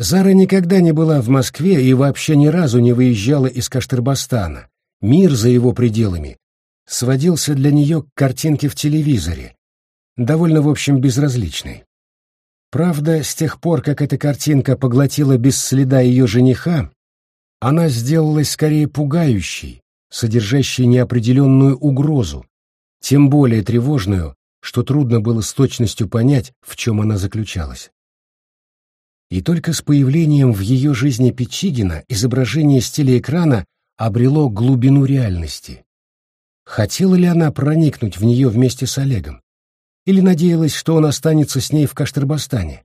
Зара никогда не была в Москве и вообще ни разу не выезжала из Каштырбастана. Мир за его пределами сводился для нее к картинке в телевизоре, довольно, в общем, безразличной. Правда, с тех пор, как эта картинка поглотила без следа ее жениха, она сделалась скорее пугающей, содержащей неопределенную угрозу, тем более тревожную, что трудно было с точностью понять, в чем она заключалась. И только с появлением в ее жизни Печигина изображение с телеэкрана обрело глубину реальности. Хотела ли она проникнуть в нее вместе с Олегом? Или надеялась, что он останется с ней в Каштырбастане?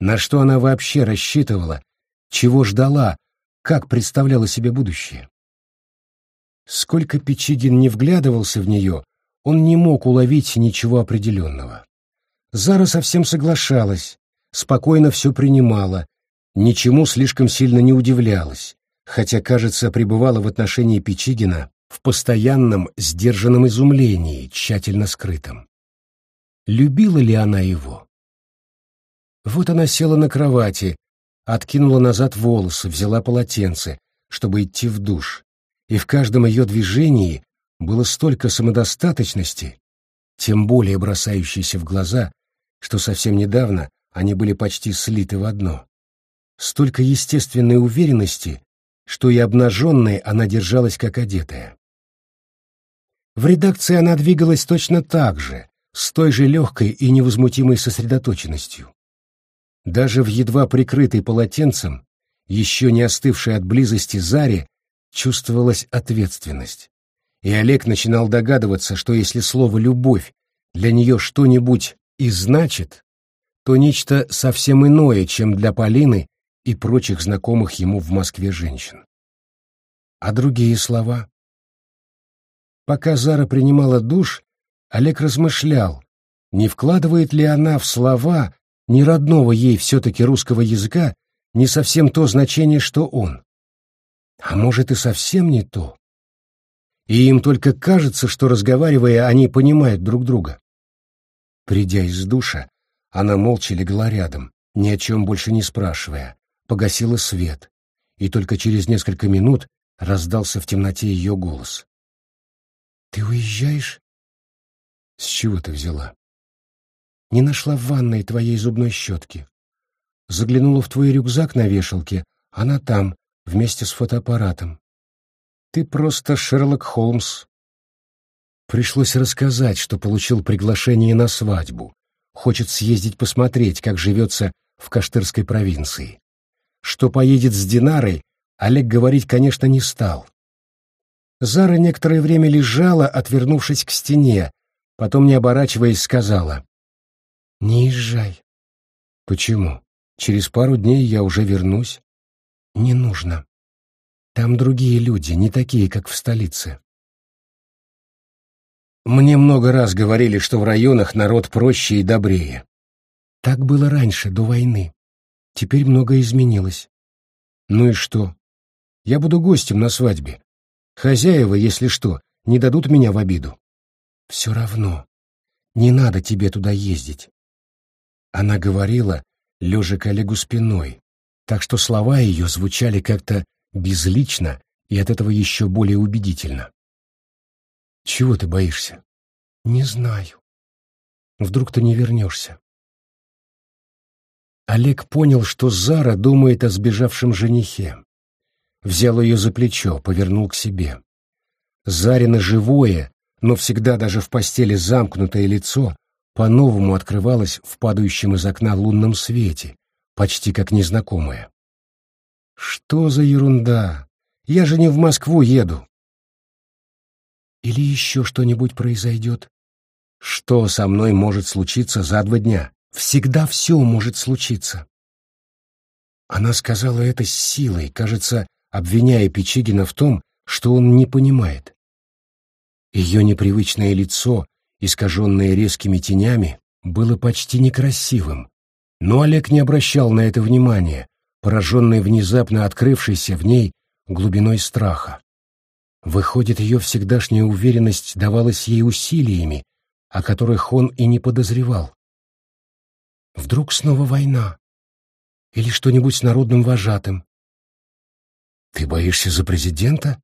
На что она вообще рассчитывала, чего ждала, как представляла себе будущее? Сколько Печигин не вглядывался в нее, он не мог уловить ничего определенного. Зара совсем соглашалась, спокойно все принимала, ничему слишком сильно не удивлялась, хотя, кажется, пребывала в отношении Печигина в постоянном сдержанном изумлении, тщательно скрытом. Любила ли она его? Вот она села на кровати, откинула назад волосы, взяла полотенце, чтобы идти в душ, и в каждом ее движении было столько самодостаточности, тем более бросающейся в глаза, что совсем недавно они были почти слиты в одно. Столько естественной уверенности, что и обнаженной она держалась как одетая. В редакции она двигалась точно так же, с той же легкой и невозмутимой сосредоточенностью. Даже в едва прикрытой полотенцем, еще не остывшей от близости Заре, чувствовалась ответственность. И Олег начинал догадываться, что если слово «любовь» для нее что-нибудь и значит, то нечто совсем иное, чем для Полины и прочих знакомых ему в Москве женщин. А другие слова? Пока Зара принимала душ, Олег размышлял, не вкладывает ли она в слова не родного ей все-таки русского языка не совсем то значение, что он. А может и совсем не то. И им только кажется, что, разговаривая, они понимают друг друга. Придя из душа, она молча легла рядом, ни о чем больше не спрашивая, погасила свет, и только через несколько минут раздался в темноте ее голос. «Ты уезжаешь?» «С чего ты взяла?» «Не нашла в ванной твоей зубной щетки. Заглянула в твой рюкзак на вешалке, она там, вместе с фотоаппаратом. Ты просто Шерлок Холмс». Пришлось рассказать, что получил приглашение на свадьбу. Хочет съездить посмотреть, как живется в Каштырской провинции. Что поедет с Динарой, Олег говорить, конечно, не стал. Зара некоторое время лежала, отвернувшись к стене, потом, не оборачиваясь, сказала. «Не езжай». «Почему? Через пару дней я уже вернусь». «Не нужно. Там другие люди, не такие, как в столице». Мне много раз говорили, что в районах народ проще и добрее. Так было раньше, до войны. Теперь многое изменилось. Ну и что? Я буду гостем на свадьбе. Хозяева, если что, не дадут меня в обиду. Все равно. Не надо тебе туда ездить. Она говорила, лежа к Олегу спиной, так что слова ее звучали как-то безлично и от этого еще более убедительно. Чего ты боишься? Не знаю. Вдруг ты не вернешься. Олег понял, что Зара думает о сбежавшем женихе взял ее за плечо, повернул к себе. Зарина живое, но всегда даже в постели замкнутое лицо по-новому открывалось в падающем из окна лунном свете, почти как незнакомое. «Что за ерунда? Я же не в Москву еду!» «Или еще что-нибудь произойдет?» «Что со мной может случиться за два дня? Всегда все может случиться!» Она сказала это с силой, кажется, обвиняя Печигина в том, что он не понимает. Ее непривычное лицо, искаженное резкими тенями, было почти некрасивым, но Олег не обращал на это внимания, пораженный внезапно открывшейся в ней глубиной страха. Выходит, ее всегдашняя уверенность давалась ей усилиями, о которых он и не подозревал. Вдруг снова война? Или что-нибудь с народным вожатым. Ты боишься за президента?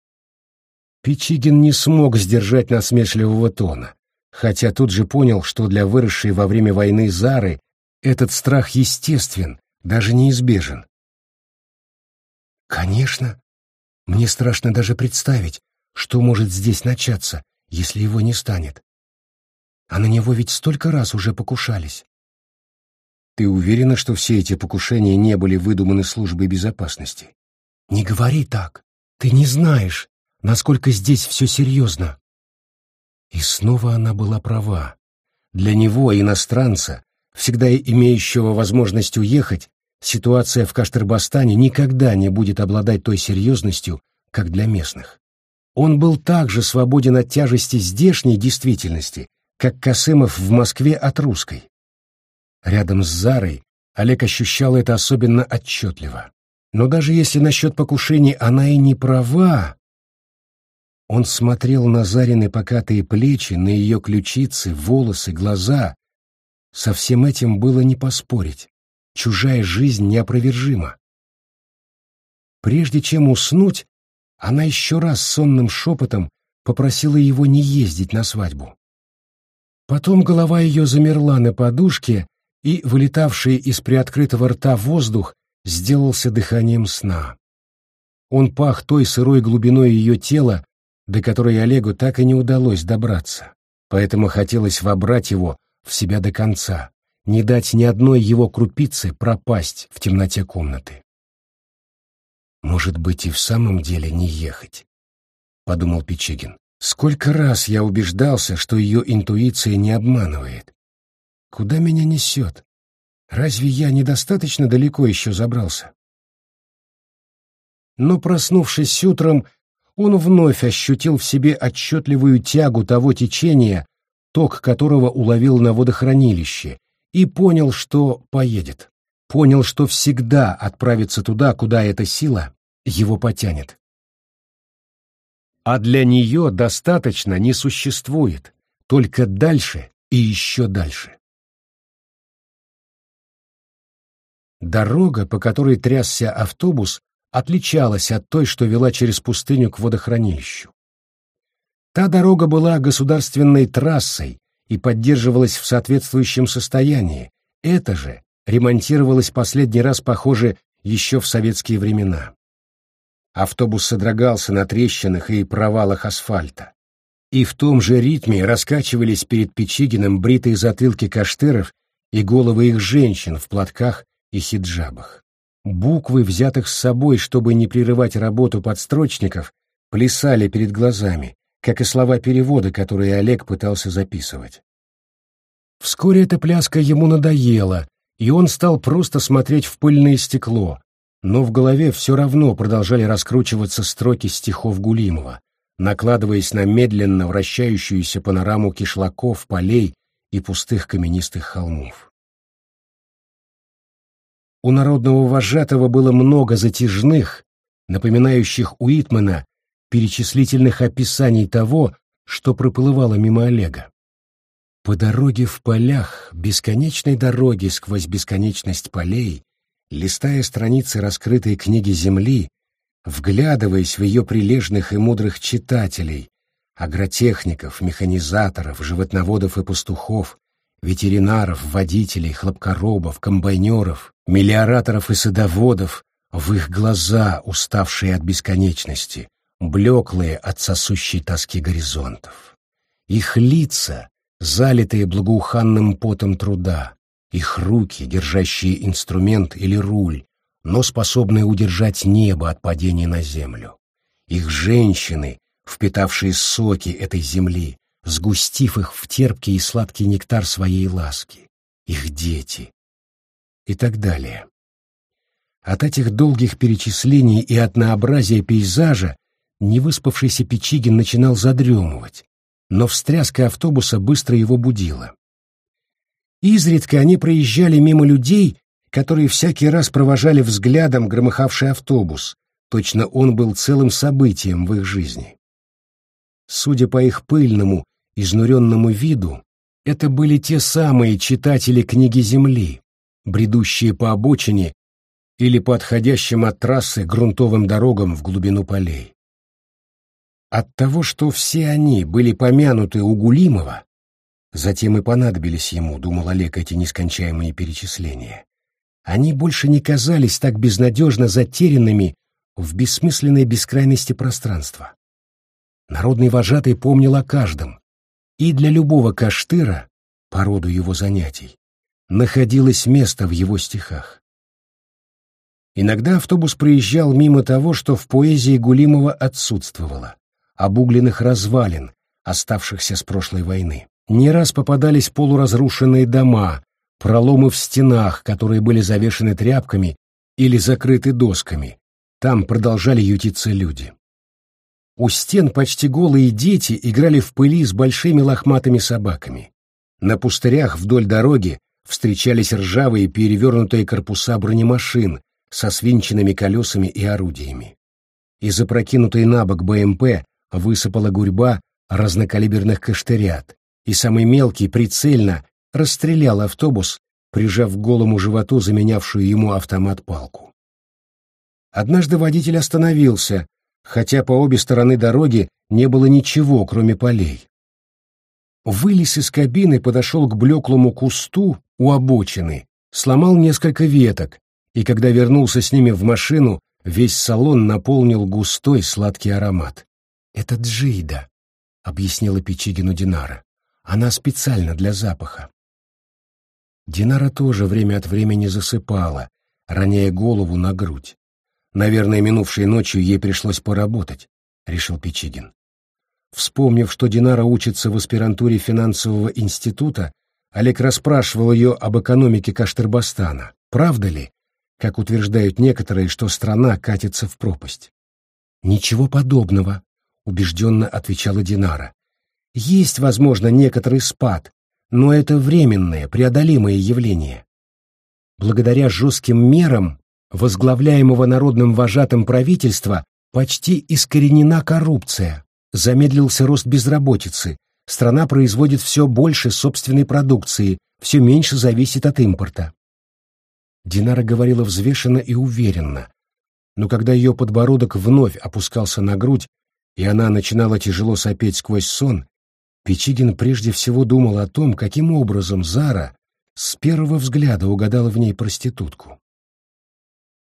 Пичигин не смог сдержать насмешливого тона, хотя тут же понял, что для выросшей во время войны Зары этот страх естествен, даже неизбежен. Конечно. Мне страшно даже представить, что может здесь начаться, если его не станет. А на него ведь столько раз уже покушались. Ты уверена, что все эти покушения не были выдуманы службой безопасности? Не говори так. Ты не знаешь, насколько здесь все серьезно. И снова она была права. Для него, иностранца, всегда имеющего возможность уехать, ситуация в Каштербастане никогда не будет обладать той серьезностью, как для местных. Он был также свободен от тяжести здешней действительности, как Касымов в Москве от русской. Рядом с Зарой Олег ощущал это особенно отчетливо. Но даже если насчет покушений она и не права, он смотрел на Зарины покатые плечи, на ее ключицы, волосы, глаза. Со всем этим было не поспорить. Чужая жизнь неопровержима. Прежде чем уснуть, она еще раз сонным шепотом попросила его не ездить на свадьбу. Потом голова ее замерла на подушке, и вылетавший из приоткрытого рта воздух сделался дыханием сна. Он пах той сырой глубиной ее тела, до которой Олегу так и не удалось добраться, поэтому хотелось вобрать его в себя до конца, не дать ни одной его крупицы пропасть в темноте комнаты. «Может быть, и в самом деле не ехать», — подумал Печигин. «Сколько раз я убеждался, что ее интуиция не обманывает. Куда меня несет? Разве я недостаточно далеко еще забрался?» Но, проснувшись утром, он вновь ощутил в себе отчетливую тягу того течения, ток которого уловил на водохранилище, и понял, что поедет. Понял, что всегда отправится туда, куда эта сила его потянет. А для нее достаточно не существует, только дальше и еще дальше. Дорога, по которой трясся автобус, отличалась от той, что вела через пустыню к водохранилищу. Та дорога была государственной трассой и поддерживалась в соответствующем состоянии. Это же ремонтировалось последний раз, похоже, еще в советские времена. Автобус содрогался на трещинах и провалах асфальта. И в том же ритме раскачивались перед Печигиным бритые затылки каштеров и головы их женщин в платках и хиджабах. Буквы, взятых с собой, чтобы не прерывать работу подстрочников, плясали перед глазами, как и слова перевода, которые Олег пытался записывать. Вскоре эта пляска ему надоела, и он стал просто смотреть в пыльное стекло, но в голове все равно продолжали раскручиваться строки стихов Гулимова, накладываясь на медленно вращающуюся панораму кишлаков, полей и пустых каменистых холмов. У народного вожатого было много затяжных, напоминающих Уитмана, перечислительных описаний того, что проплывало мимо Олега. По дороге в полях, бесконечной дороге сквозь бесконечность полей, листая страницы раскрытой книги Земли, вглядываясь в ее прилежных и мудрых читателей, агротехников, механизаторов, животноводов и пастухов, ветеринаров, водителей, хлопкоробов, комбайнеров, мелиораторов и садоводов, в их глаза, уставшие от бесконечности, блеклые от сосущей тоски горизонтов. Их лица, залитые благоуханным потом труда, их руки, держащие инструмент или руль, но способные удержать небо от падения на землю. Их женщины, впитавшие соки этой земли, сгустив их в терпкий и сладкий нектар своей ласки, их дети и так далее. От этих долгих перечислений и однообразия пейзажа невыспавшийся Печигин начинал задремывать, но встряска автобуса быстро его будила. Изредка они проезжали мимо людей, которые всякий раз провожали взглядом громыхавший автобус, точно он был целым событием в их жизни. Судя по их пыльному, изнуренному виду, это были те самые читатели книги Земли, бредущие по обочине или по отходящим от трассы грунтовым дорогам в глубину полей. От того, что все они были помянуты у Гулимова, затем и понадобились ему, думал Олег, эти нескончаемые перечисления. Они больше не казались так безнадежно затерянными в бессмысленной бескрайности пространства. Народный вожатый помнил о каждом, и для любого каштыра, по роду его занятий, находилось место в его стихах. Иногда автобус проезжал мимо того, что в поэзии Гулимова отсутствовало, обугленных развалин, оставшихся с прошлой войны. Не раз попадались полуразрушенные дома, проломы в стенах, которые были завешены тряпками или закрыты досками. Там продолжали ютиться люди. У стен почти голые дети играли в пыли с большими лохматыми собаками. На пустырях вдоль дороги встречались ржавые перевернутые корпуса бронемашин со свинченными колесами и орудиями. Из опрокинутой на бок БМП высыпала гурьба разнокалиберных каштырят, и самый мелкий прицельно расстрелял автобус, прижав к голому животу заменявшую ему автомат палку. Однажды водитель остановился, хотя по обе стороны дороги не было ничего, кроме полей. Вылез из кабины, подошел к блеклому кусту у обочины, сломал несколько веток, и когда вернулся с ними в машину, весь салон наполнил густой сладкий аромат. «Это Джида», — объяснила Печигину Динара. «Она специально для запаха». Динара тоже время от времени засыпала, роняя голову на грудь. Наверное, минувшей ночью ей пришлось поработать, — решил Печигин. Вспомнив, что Динара учится в аспирантуре финансового института, Олег расспрашивал ее об экономике Каштырбастана. Правда ли, как утверждают некоторые, что страна катится в пропасть? «Ничего подобного», — убежденно отвечала Динара. «Есть, возможно, некоторый спад, но это временное, преодолимое явление. Благодаря жестким мерам возглавляемого народным вожатым правительства почти искоренена коррупция, замедлился рост безработицы, страна производит все больше собственной продукции, все меньше зависит от импорта. Динара говорила взвешенно и уверенно, но когда ее подбородок вновь опускался на грудь, и она начинала тяжело сопеть сквозь сон, Печигин прежде всего думал о том, каким образом Зара с первого взгляда угадала в ней проститутку.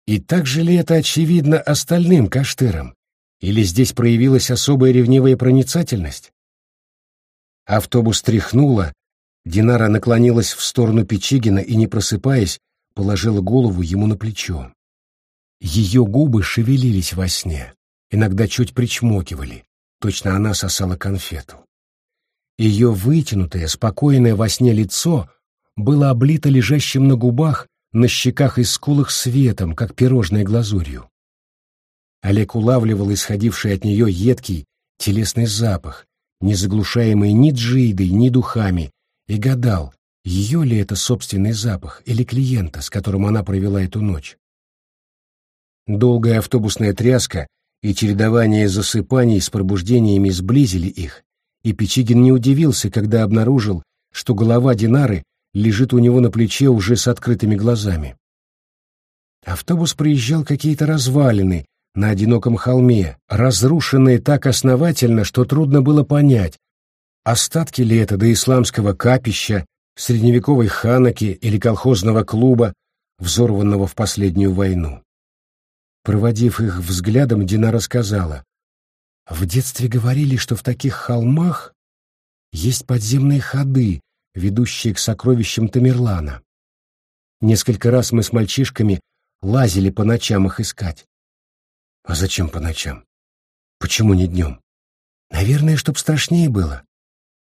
И так же ли это очевидно остальным каштырам? Или здесь проявилась особая ревнивая проницательность? Автобус тряхнуло, Динара наклонилась в сторону Печигина и, не просыпаясь, положила голову ему на плечо. Ее губы шевелились во сне, иногда чуть причмокивали, точно она сосала конфету. Ее вытянутое, спокойное во сне лицо было облито лежащим на губах на щеках и скулах светом, как пирожной глазурью. Олег улавливал исходивший от нее едкий, телесный запах, не заглушаемый ни джидой, ни духами, и гадал, ее ли это собственный запах или клиента, с которым она провела эту ночь. Долгая автобусная тряска и чередование засыпаний с пробуждениями сблизили их, и Печигин не удивился, когда обнаружил, что голова Динары лежит у него на плече уже с открытыми глазами. Автобус проезжал какие-то развалины на одиноком холме, разрушенные так основательно, что трудно было понять, остатки ли это до исламского капища, средневековой ханаки или колхозного клуба, взорванного в последнюю войну. Проводив их взглядом, Дина рассказала. В детстве говорили, что в таких холмах есть подземные ходы, ведущие к сокровищам Тамерлана. Несколько раз мы с мальчишками лазили по ночам их искать. А зачем по ночам? Почему не днем? Наверное, чтоб страшнее было.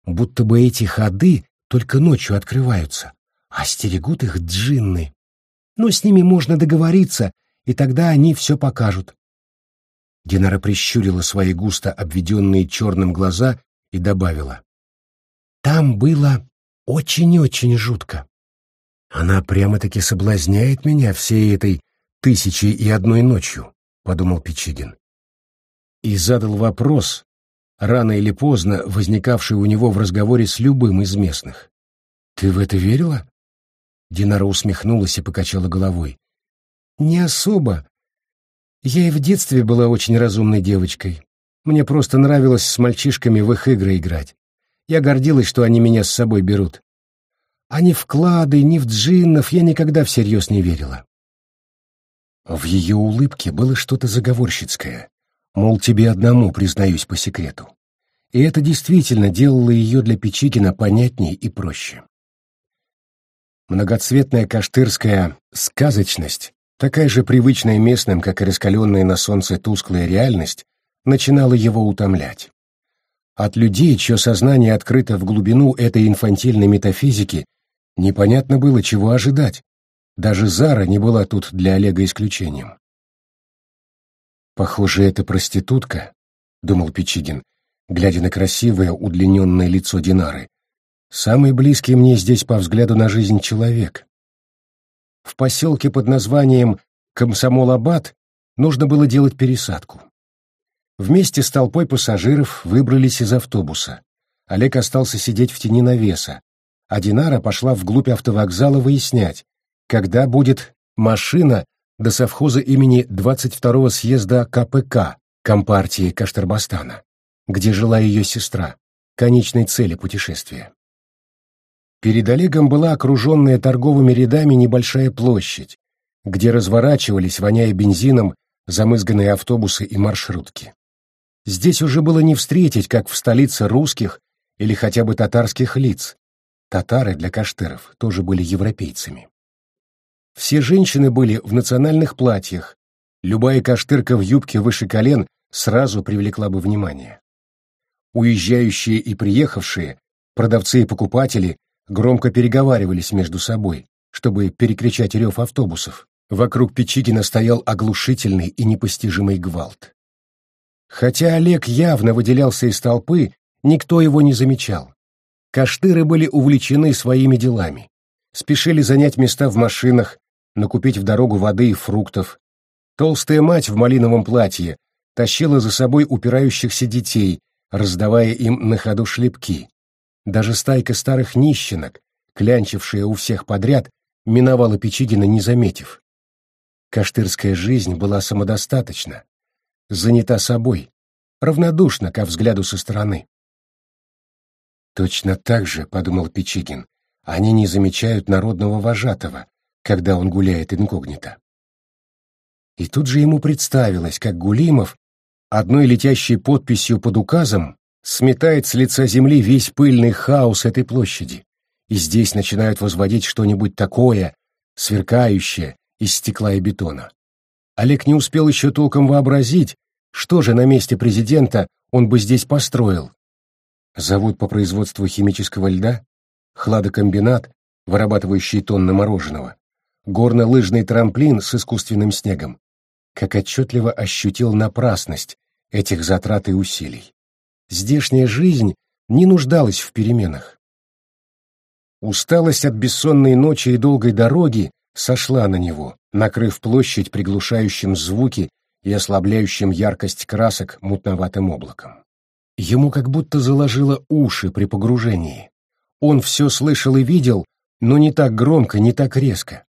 Будто бы эти ходы только ночью открываются, а стерегут их джинны. Но с ними можно договориться, и тогда они все покажут. Динара прищурила свои густо обведенные черным глаза и добавила. Там было очень-очень жутко. Она прямо-таки соблазняет меня всей этой тысячей и одной ночью, подумал Печигин. И задал вопрос, рано или поздно возникавший у него в разговоре с любым из местных. «Ты в это верила?» Динара усмехнулась и покачала головой. Не особо. Я и в детстве была очень разумной девочкой. Мне просто нравилось с мальчишками в их игры играть. Я гордилась, что они меня с собой берут. А ни в клады, ни в джиннов я никогда всерьез не верила. В ее улыбке было что-то заговорщицкое, мол, тебе одному признаюсь по секрету. И это действительно делало ее для Печигина понятнее и проще. Многоцветная каштырская сказочность, такая же привычная местным, как и раскаленная на солнце тусклая реальность, начинала его утомлять. От людей, чье сознание открыто в глубину этой инфантильной метафизики, непонятно было, чего ожидать. Даже Зара не была тут для Олега исключением. «Похоже, это проститутка», — думал Печигин, глядя на красивое удлиненное лицо Динары. «Самый близкий мне здесь по взгляду на жизнь человек». В поселке под названием Комсомол-Абад нужно было делать пересадку. Вместе с толпой пассажиров выбрались из автобуса. Олег остался сидеть в тени навеса, а Динара пошла вглубь автовокзала выяснять, когда будет машина до совхоза имени 22-го съезда КПК Компартии Каштарбастана, где жила ее сестра, конечной цели путешествия. Перед Олегом была окруженная торговыми рядами небольшая площадь, где разворачивались, воняя бензином, замызганные автобусы и маршрутки. Здесь уже было не встретить, как в столице русских или хотя бы татарских лиц. Татары для каштыров тоже были европейцами. Все женщины были в национальных платьях. Любая каштырка в юбке выше колен сразу привлекла бы внимание. Уезжающие и приехавшие, продавцы и покупатели громко переговаривались между собой, чтобы перекричать рев автобусов. Вокруг Печигина стоял оглушительный и непостижимый гвалт. Хотя Олег явно выделялся из толпы, никто его не замечал. Каштыры были увлечены своими делами, спешили занять места в машинах, накупить в дорогу воды и фруктов. Толстая мать в малиновом платье тащила за собой упирающихся детей, раздавая им на ходу шлепки. Даже стайка старых нищенок, клянчившая у всех подряд, миновала Печигина, не заметив. Каштырская жизнь была самодостаточна, занята собой, равнодушна ко взгляду со стороны. Точно так же, — подумал Печигин, — они не замечают народного вожатого, когда он гуляет инкогнито. И тут же ему представилось, как Гулимов, одной летящей подписью под указом, сметает с лица земли весь пыльный хаос этой площади, и здесь начинают возводить что-нибудь такое, сверкающее из стекла и бетона. Олег не успел еще толком вообразить, что же на месте президента он бы здесь построил. Завод по производству химического льда, хладокомбинат, вырабатывающий тонны мороженого, горно-лыжный трамплин с искусственным снегом, как отчетливо ощутил напрасность этих затрат и усилий. Здешняя жизнь не нуждалась в переменах. Усталость от бессонной ночи и долгой дороги сошла на него, накрыв площадь приглушающим звуки и ослабляющим яркость красок мутноватым облаком. Ему как будто заложило уши при погружении. Он все слышал и видел, но не так громко, не так резко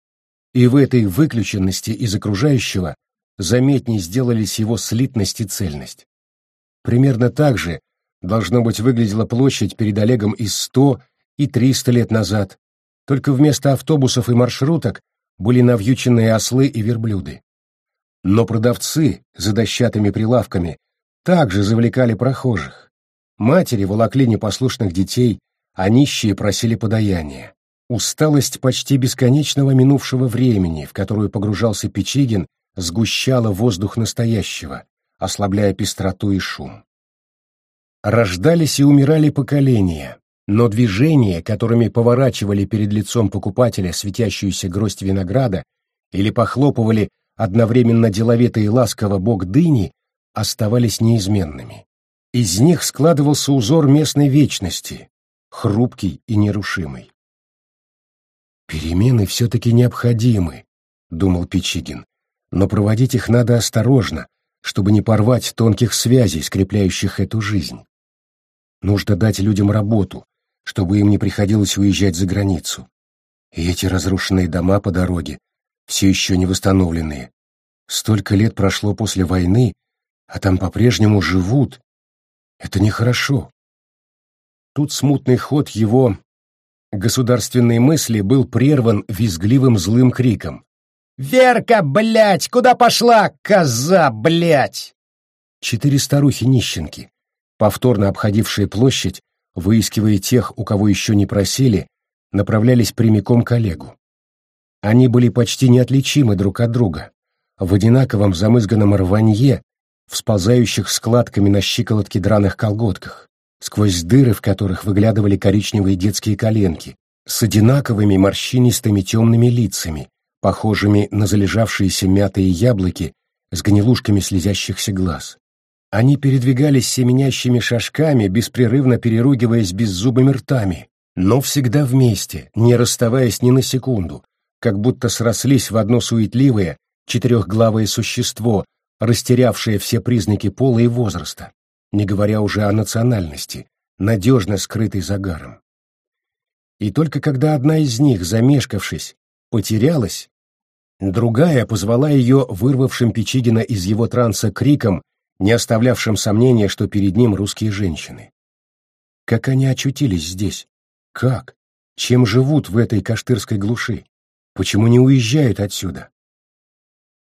и в этой выключенности из окружающего заметней сделались его слитность и цельность. Примерно так же, должно быть, выглядела площадь перед Олегом из сто и триста лет назад, только вместо автобусов и маршруток были навьюченные ослы и верблюды. Но продавцы за дощатыми прилавками также завлекали прохожих. Матери волокли непослушных детей, а нищие просили подаяния. Усталость почти бесконечного минувшего времени, в которую погружался Печигин, сгущала воздух настоящего, ослабляя пестроту и шум. Рождались и умирали поколения, но движения, которыми поворачивали перед лицом покупателя светящуюся гроздь винограда или похлопывали одновременно деловито и ласково бок дыни, оставались неизменными. Из них складывался узор местной вечности, хрупкий и нерушимый. «Перемены все-таки необходимы», — думал Печигин, «но проводить их надо осторожно, чтобы не порвать тонких связей, скрепляющих эту жизнь. Нужно дать людям работу, чтобы им не приходилось уезжать за границу. И эти разрушенные дома по дороге все еще не восстановленные. Столько лет прошло после войны, а там по-прежнему живут. Это нехорошо. Тут смутный ход его государственной мысли был прерван визгливым злым криком. «Верка, блядь, куда пошла, коза, блядь!» Четыре старухи-нищенки, повторно обходившие площадь, выискивая тех, у кого еще не просили, направлялись прямиком к Олегу. Они были почти неотличимы друг от друга, в одинаковом замызганном рванье, в сползающих складками на щиколотке драных колготках, сквозь дыры в которых выглядывали коричневые детские коленки, с одинаковыми морщинистыми темными лицами, похожими на залежавшиеся мятые яблоки с гнилушками слезящихся глаз. Они передвигались семенящими шажками, беспрерывно переругиваясь беззубыми ртами, но всегда вместе, не расставаясь ни на секунду, как будто срослись в одно суетливое, четырехглавое существо, растерявшее все признаки пола и возраста, не говоря уже о национальности, надежно скрытой загаром. И только когда одна из них, замешкавшись, потерялась, другая позвала ее вырвавшим Печигина из его транса криком, не оставлявшим сомнения, что перед ним русские женщины. Как они очутились здесь? Как? Чем живут в этой каштырской глуши? Почему не уезжают отсюда?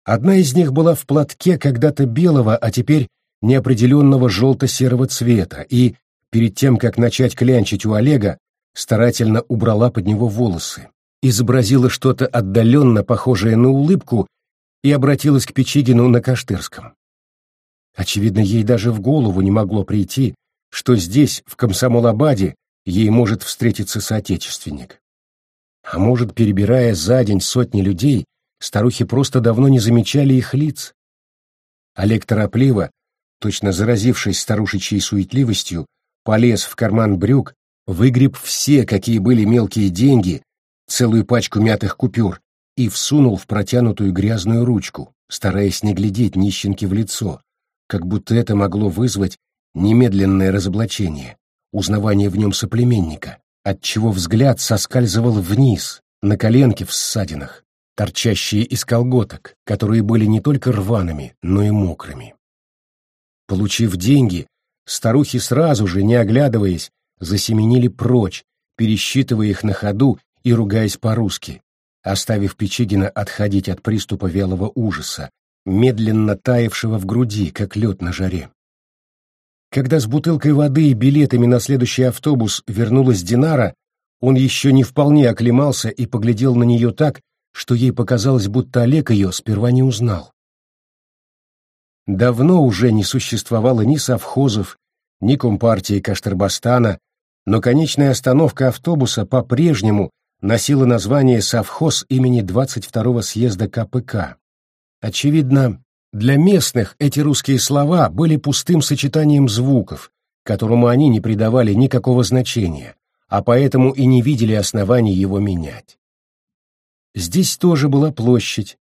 Одна из них была в платке когда-то белого, а теперь неопределенного желто-серого цвета, и, перед тем, как начать клянчить у Олега, старательно убрала под него волосы, изобразила что-то отдаленно похожее на улыбку и обратилась к Печигину на Каштырском. Очевидно, ей даже в голову не могло прийти, что здесь, в Комсомолабаде, ей может встретиться соотечественник. А может, перебирая за день сотни людей, старухи просто давно не замечали их лиц. Олег торопливо, точно заразившись старушечьей суетливостью, полез в карман брюк, выгреб все, какие были мелкие деньги, целую пачку мятых купюр, и всунул в протянутую грязную ручку, стараясь не глядеть нищенке в лицо, как будто это могло вызвать немедленное разоблачение, узнавание в нем соплеменника отчего взгляд соскальзывал вниз, на коленки в ссадинах, торчащие из колготок, которые были не только рваными, но и мокрыми. Получив деньги, старухи сразу же, не оглядываясь, засеменили прочь, пересчитывая их на ходу и ругаясь по-русски, оставив Печигина отходить от приступа вялого ужаса, медленно таявшего в груди, как лед на жаре. Когда с бутылкой воды и билетами на следующий автобус вернулась Динара, он еще не вполне оклемался и поглядел на нее так, что ей показалось, будто Олег ее сперва не узнал. Давно уже не существовало ни совхозов, ни компартии Каштырбастана, но конечная остановка автобуса по-прежнему носила название «Совхоз» имени 22-го съезда КПК. Очевидно, для местных эти русские слова были пустым сочетанием звуков, которому они не придавали никакого значения, а поэтому и не видели оснований его менять. Здесь тоже была площадь,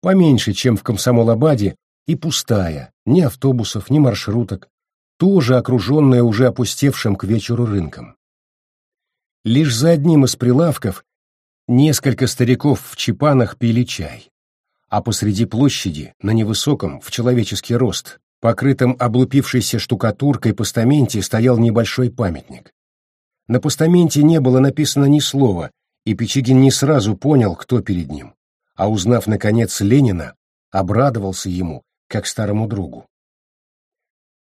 поменьше, чем в Комсомолабаде, и пустая, ни автобусов, ни маршруток, тоже окруженная уже опустевшим к вечеру рынком. Лишь за одним из прилавков несколько стариков в чепанах пили чай а посреди площади, на невысоком, в человеческий рост, покрытом облупившейся штукатуркой постаменте стоял небольшой памятник. На постаменте не было написано ни слова, и Печигин не сразу понял, кто перед ним, а узнав, наконец, Ленина, обрадовался ему, как старому другу.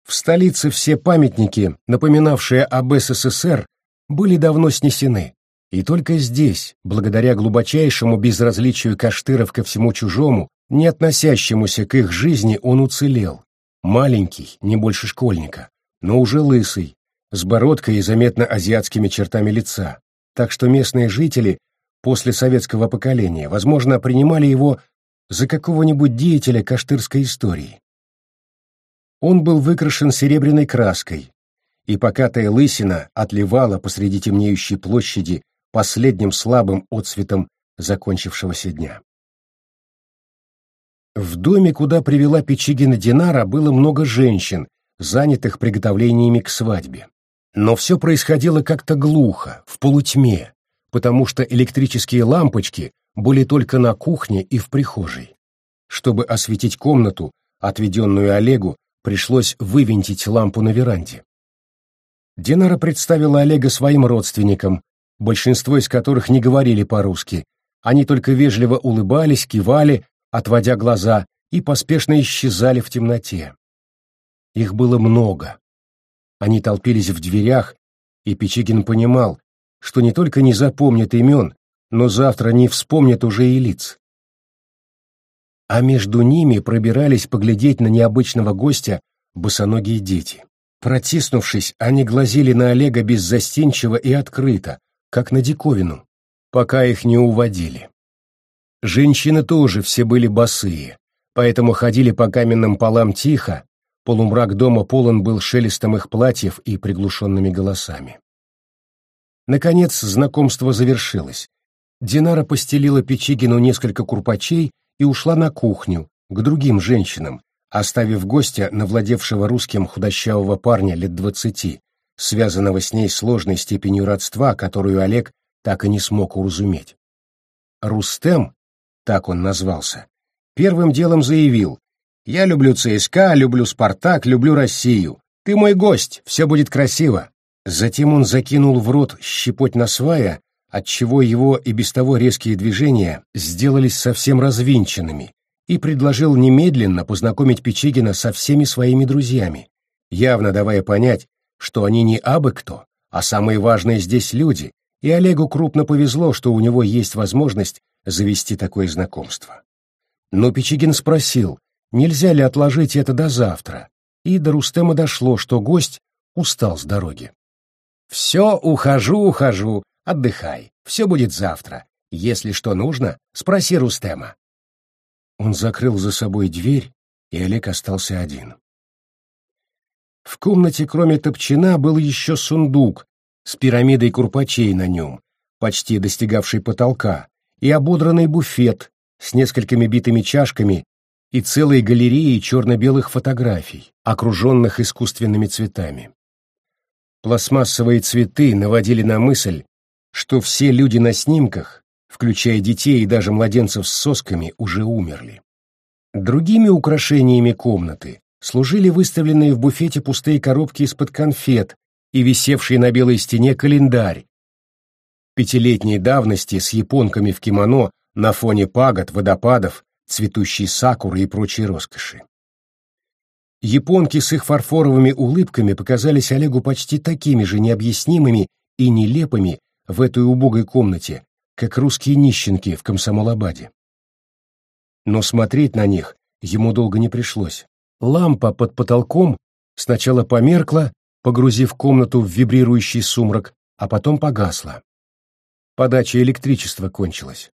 В столице все памятники, напоминавшие об СССР, были давно снесены, и только здесь, благодаря глубочайшему безразличию Каштыров ко всему чужому, не относящемуся к их жизни, он уцелел. Маленький, не больше школьника, но уже лысый, с бородкой и заметно азиатскими чертами лица. Так что местные жители после советского поколения, возможно, принимали его за какого-нибудь деятеля каштырской истории. Он был выкрашен серебряной краской, и покатая лысина отливала посреди темнеющей площади последним слабым отсветом закончившегося дня. В доме, куда привела Печигина Динара, было много женщин, занятых приготовлениями к свадьбе. Но все происходило как-то глухо, в полутьме, потому что электрические лампочки, были только на кухне и в прихожей. Чтобы осветить комнату, отведенную Олегу, пришлось вывинтить лампу на веранде. Динара представила Олега своим родственникам, большинство из которых не говорили по-русски. Они только вежливо улыбались, кивали, отводя глаза, и поспешно исчезали в темноте. Их было много. Они толпились в дверях, и Печигин понимал, что не только не запомнит имен, но завтра не вспомнит уже и лиц. А между ними пробирались поглядеть на необычного гостя босоногие дети. Протиснувшись, они глазели на Олега беззастенчиво и открыто, как на диковину, пока их не уводили. Женщины тоже все были босые, поэтому ходили по каменным полам тихо, полумрак дома полон был шелестом их платьев и приглушенными голосами. Наконец знакомство завершилось. Динара постелила Печигину несколько курпачей и ушла на кухню, к другим женщинам, оставив гостя, навладевшего русским худощавого парня лет двадцати, связанного с ней сложной степенью родства, которую Олег так и не смог уразуметь. Рустем, так он назвался, первым делом заявил, «Я люблю ЦСКА, люблю Спартак, люблю Россию. Ты мой гость, все будет красиво». Затем он закинул в рот щепоть на свая, отчего его и без того резкие движения сделались совсем развинченными, и предложил немедленно познакомить Печигина со всеми своими друзьями, явно давая понять, что они не абы кто, а самые важные здесь люди, и Олегу крупно повезло, что у него есть возможность завести такое знакомство. Но Печигин спросил, нельзя ли отложить это до завтра, и до Рустема дошло, что гость устал с дороги. «Все, ухожу, ухожу, отдыхай, все будет завтра. Если что нужно, спроси Рустема». Он закрыл за собой дверь, и Олег остался один. В комнате, кроме топчина, был еще сундук с пирамидой курпачей на нем, почти достигавший потолка, и ободранный буфет с несколькими битыми чашками и целой галереей черно-белых фотографий, окруженных искусственными цветами. Пластмассовые цветы наводили на мысль, что все люди на снимках включая детей и даже младенцев с сосками, уже умерли. Другими украшениями комнаты служили выставленные в буфете пустые коробки из-под конфет и висевший на белой стене календарь пятилетней давности с японками в кимоно на фоне пагод, водопадов, цветущей сакуры и прочей роскоши. Японки с их фарфоровыми улыбками показались Олегу почти такими же необъяснимыми и нелепыми в этой убогой комнате, как русские нищенки в Комсомолабаде. Но смотреть на них ему долго не пришлось. Лампа под потолком сначала померкла, погрузив комнату в вибрирующий сумрак, а потом погасла. Подача электричества кончилась.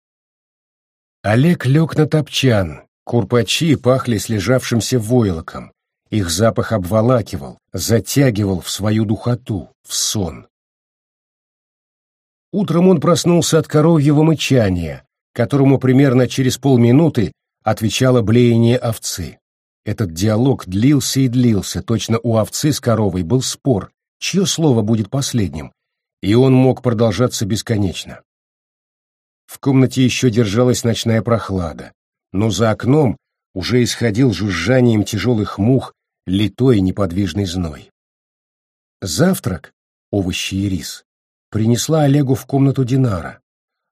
Олег лег на топчан, курпачи пахли слежавшимся войлоком, их запах обволакивал, затягивал в свою духоту, в сон. Утром он проснулся от коровьего мычания, которому примерно через полминуты отвечало блеяние овцы. Этот диалог длился и длился, точно у овцы с коровой был спор, чье слово будет последним, и он мог продолжаться бесконечно. В комнате еще держалась ночная прохлада, но за окном уже исходил жужжанием тяжелых мух литой неподвижный зной. Завтрак, овощи и рис, принесла Олегу в комнату Динара.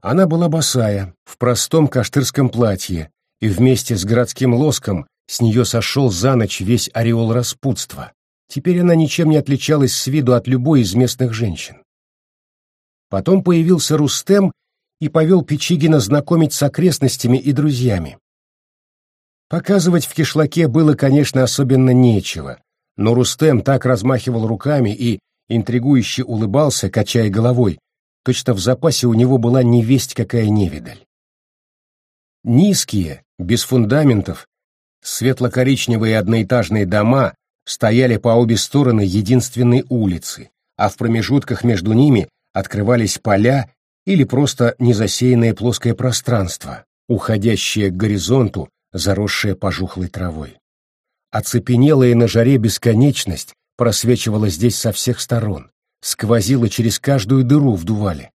Она была босая, в простом каштырском платье, и вместе с городским лоском с нее сошел за ночь весь ореол распутства. Теперь она ничем не отличалась с виду от любой из местных женщин. Потом появился Рустем и повел Печигина знакомить с окрестностями и друзьями. Показывать в кишлаке было, конечно, особенно нечего, но Рустем так размахивал руками и интригующе улыбался, качая головой, точно в запасе у него была невесть какая невидаль. Низкие, без фундаментов, светло-коричневые одноэтажные дома стояли по обе стороны единственной улицы, а в промежутках между ними открывались поля или просто незасеянное плоское пространство, уходящее к горизонту, заросшее пожухлой травой. Оцепенелая на жаре бесконечность просвечивала здесь со всех сторон, сквозила через каждую дыру в дувале.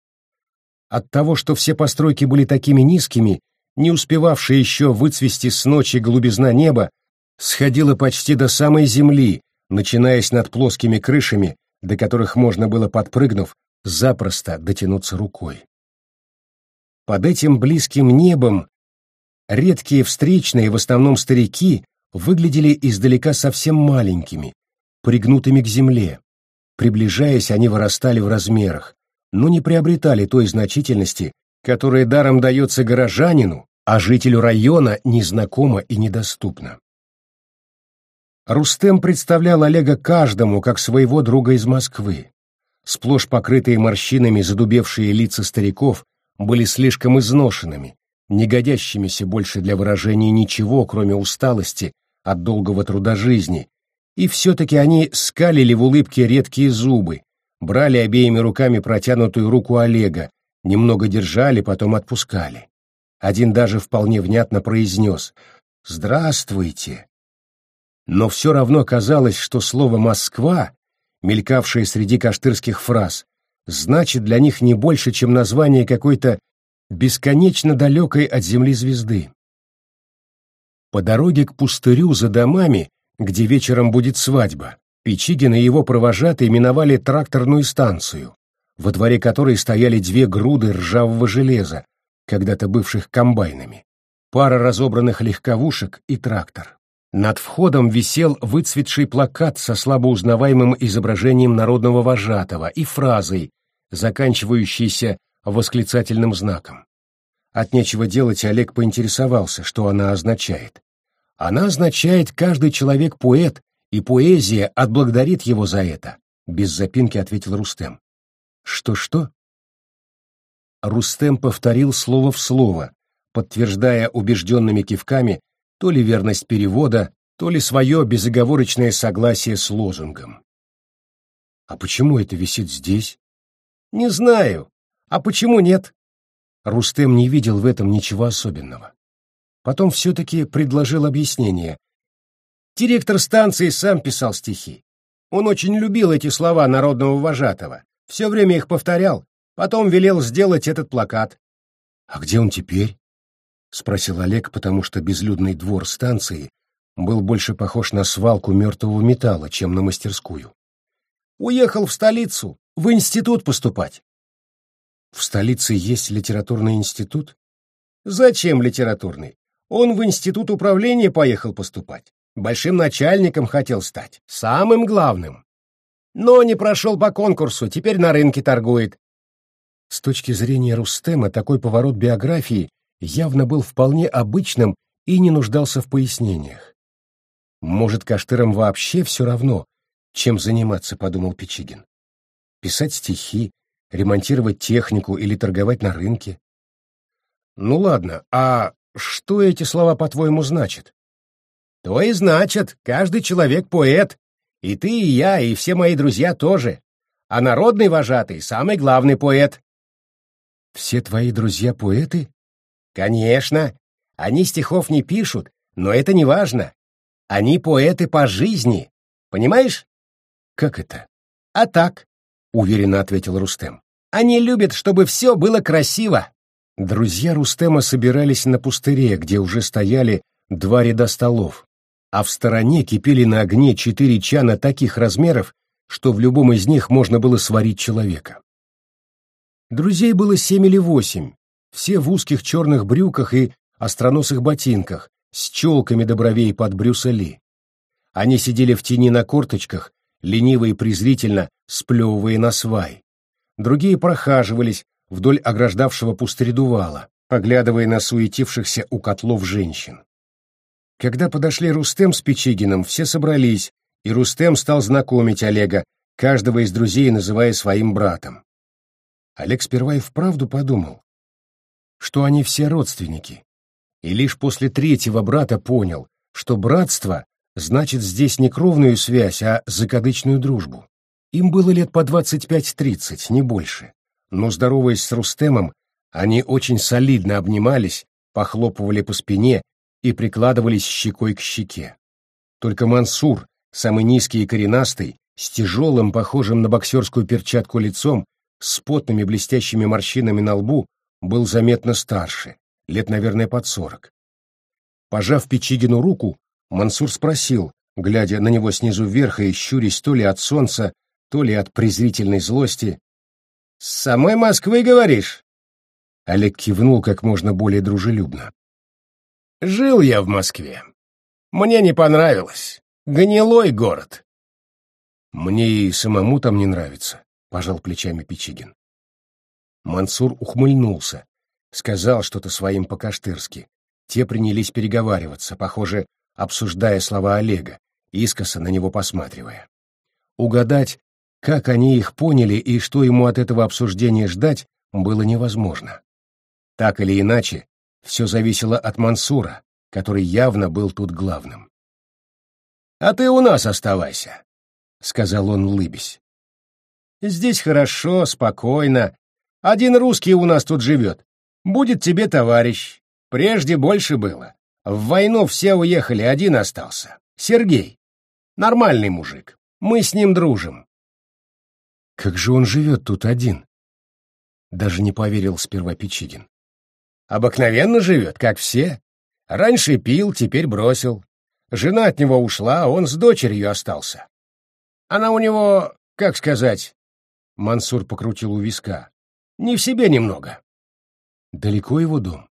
от того, что все постройки были такими низкими, не успевавшая еще выцвести с ночи голубизна неба, сходила почти до самой земли, начинаясь над плоскими крышами, до которых можно было, подпрыгнув, запросто дотянуться рукой. Под этим близким небом редкие встречные, в основном старики, выглядели издалека совсем маленькими, пригнутыми к земле. Приближаясь, они вырастали в размерах, но не приобретали той значительности, которая даром дается горожанину, а жителю района незнакома и недоступна. Рустем представлял Олега каждому как своего друга из Москвы. Сплошь покрытые морщинами задубевшие лица стариков были слишком изношенными, не годящимися больше для выражения ничего, кроме усталости от долгого труда жизни, и все-таки они скалили в улыбке редкие зубы, брали обеими руками протянутую руку Олега, немного держали, потом отпускали. Один даже вполне внятно произнес «Здравствуйте!» но все равно казалось, что слово «Москва», мелькавшее среди каштырских фраз, значит для них не больше, чем название какой-то бесконечно далекой от Земли звезды. По дороге к пустырю за домами, где вечером будет свадьба, Пичигин и его провожатые миновали тракторную станцию, во дворе которой стояли две груды ржавого железа, когда-то бывших комбайнами, пара разобранных легковушек и трактор. Над входом висел выцветший плакат со слабо узнаваемым изображением народного вожатого и фразой, заканчивающейся восклицательным знаком. От нечего делать Олег поинтересовался, что она означает. Она означает «каждый человек поэт, и поэзия отблагодарит его за это», — без запинки ответил Рустем. «Что-что?» Рустем повторил слово в слово, подтверждая убежденными кивками то ли верность перевода, то ли свое безоговорочное согласие с лозунгом. «А почему это висит здесь?» «Не знаю. А почему нет?» Рустем не видел в этом ничего особенного. Потом все-таки предложил объяснение. Директор станции сам писал стихи. Он очень любил эти слова народного вожатого, все время их повторял, потом велел сделать этот плакат. «А где он теперь?» — спросил Олег, потому что безлюдный двор станции был больше похож на свалку мертвого металла, чем на мастерскую. «Уехал в столицу, в институт поступать». «В столице есть литературный институт?» «Зачем литературный? Он в институт управления поехал поступать. Большим начальником хотел стать, самым главным. Но не прошел по конкурсу, теперь на рынке торгует». С точки зрения Рустема такой поворот биографии явно был вполне обычным и не нуждался в пояснениях. Может, Каштырам вообще все равно, чем заниматься, подумал Печигин. Писать стихи, ремонтировать технику или торговать на рынке. Ну ладно, а что эти слова, по-твоему, значат? То и значит, каждый человек поэт. И ты, и я, и все мои друзья тоже. А народный вожатый — самый главный поэт. Все твои друзья поэты? Конечно, они стихов не пишут, но это не важно. Они поэты по жизни, понимаешь? Как это? А так, уверенно ответил Рустем. Они любят, чтобы все было красиво. Друзья Рустема собирались на пустыре, где уже стояли два ряда столов, а в стороне кипели на огне четыре чана таких размеров, что в любом из них можно было сварить человека. Друзей было семь или восемь, все в узких черных брюках и остроносых ботинках, с челками до бровей под Брюса Ли. Они сидели в тени на корточках, лениво и презрительно сплевывая на свай. Другие прохаживались вдоль ограждавшего пустырь дувала, поглядывая на суетившихся у котлов женщин. Когда подошли Рустем с Печигиным, все собрались, и Рустем стал знакомить Олега, каждого из друзей называя своим братом. Олег сперва и вправду подумал, что они все родственники. И лишь после третьего брата понял, что братство значит здесь не кровную связь, а закадычную дружбу. Им было лет по 25-30, не больше. Но, здороваясь с Рустемом, они очень солидно обнимались, похлопывали по спине и прикладывались щекой к щеке. Только Мансур, самый низкий и коренастый, с тяжелым, похожим на боксерскую перчатку лицом, с потными блестящими морщинами на лбу, был заметно старше, лет, наверное, под сорок. Пожав Печигину руку, Мансур спросил, глядя на него снизу вверх и щурясь то ли от солнца, то ли от презрительной злости. «С самой Москвы, говоришь?» Олег кивнул как можно более дружелюбно. «Жил я в Москве. Мне не понравилось. Гнилой город». «Мне и самому там не нравится», — пожал плечами Печигин. Мансур ухмыльнулся, сказал что-то своим по-каштырски. Те принялись переговариваться, похоже, обсуждая слова Олега, искоса на него посматривая. Угадать, как они их поняли и что ему от этого обсуждения ждать, было невозможно. Так или иначе, все зависело от Мансура, который явно был тут главным. «А ты у нас оставайся», — сказал он, улыбясь. «Здесь хорошо, спокойно. Один русский у нас тут живет. Будет тебе товарищ. Прежде больше было. В войну все уехали, один остался. Сергей. Нормальный мужик. Мы с ним дружим. Как же он живет тут один? Даже не поверил сперва Печигин. Обыкновенно живет, как все. Раньше пил, теперь бросил. Жена от него ушла, а он с дочерью остался. Она у него, как сказать... Мансур покрутил у виска. Не в себе немного. Далеко его дом?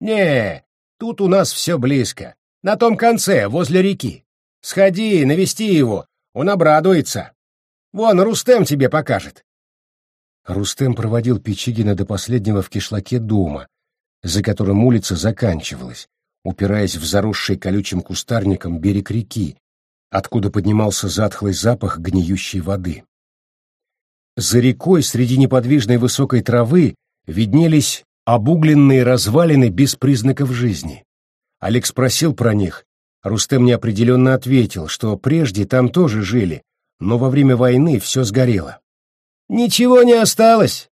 Не, Тут у нас все близко. На том конце, возле реки. Сходи, навести его, он обрадуется. Вон, Рустем тебе покажет. Рустем проводил Печигина до последнего в кишлаке дома, за которым улица заканчивалась, упираясь в заросший колючим кустарником берег реки, откуда поднимался затхлый запах гниющей воды. За рекой среди неподвижной высокой травы виднелись обугленные развалины без признаков жизни. Олег спросил про них. Рустем неопределенно ответил, что прежде там тоже жили, но во время войны все сгорело. «Ничего не осталось!»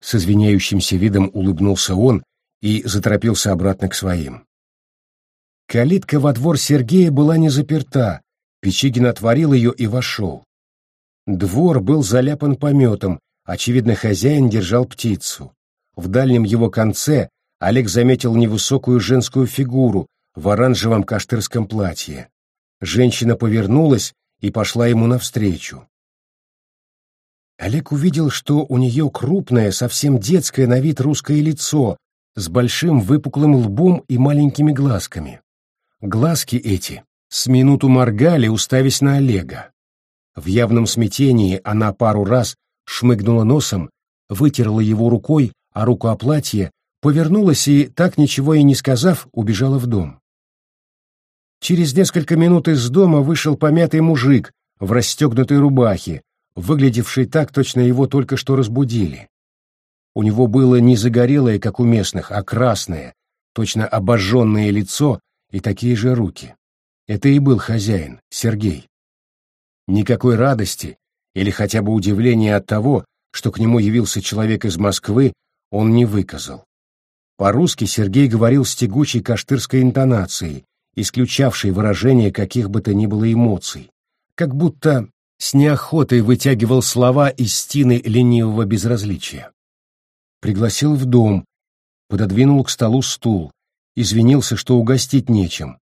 С извиняющимся видом улыбнулся он и заторопился обратно к своим. Калитка во двор Сергея была не заперта, Печигин отворил ее и вошел. Двор был заляпан пометом, очевидно, хозяин держал птицу. В дальнем его конце Олег заметил невысокую женскую фигуру в оранжевом каштырском платье. Женщина повернулась и пошла ему навстречу. Олег увидел, что у нее крупное, совсем детское на вид русское лицо с большим выпуклым лбом и маленькими глазками. Глазки эти с минуту моргали, уставясь на Олега. В явном смятении она пару раз шмыгнула носом, вытерла его рукой, а руку о платье, повернулась и, так ничего и не сказав, убежала в дом. Через несколько минут из дома вышел помятый мужик в расстегнутой рубахе, выглядевший так, точно его только что разбудили. У него было не загорелое, как у местных, а красное, точно обожженное лицо и такие же руки. Это и был хозяин, Сергей. Никакой радости или хотя бы удивления от того, что к нему явился человек из Москвы, он не выказал. По-русски Сергей говорил с тягучей каштырской интонацией, исключавшей выражение каких бы то ни было эмоций, как будто с неохотой вытягивал слова из стены ленивого безразличия. Пригласил в дом, пододвинул к столу стул, извинился, что угостить нечем.